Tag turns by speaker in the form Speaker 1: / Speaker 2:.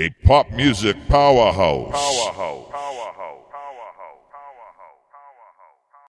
Speaker 1: a pop music powerhouse. powerhouse.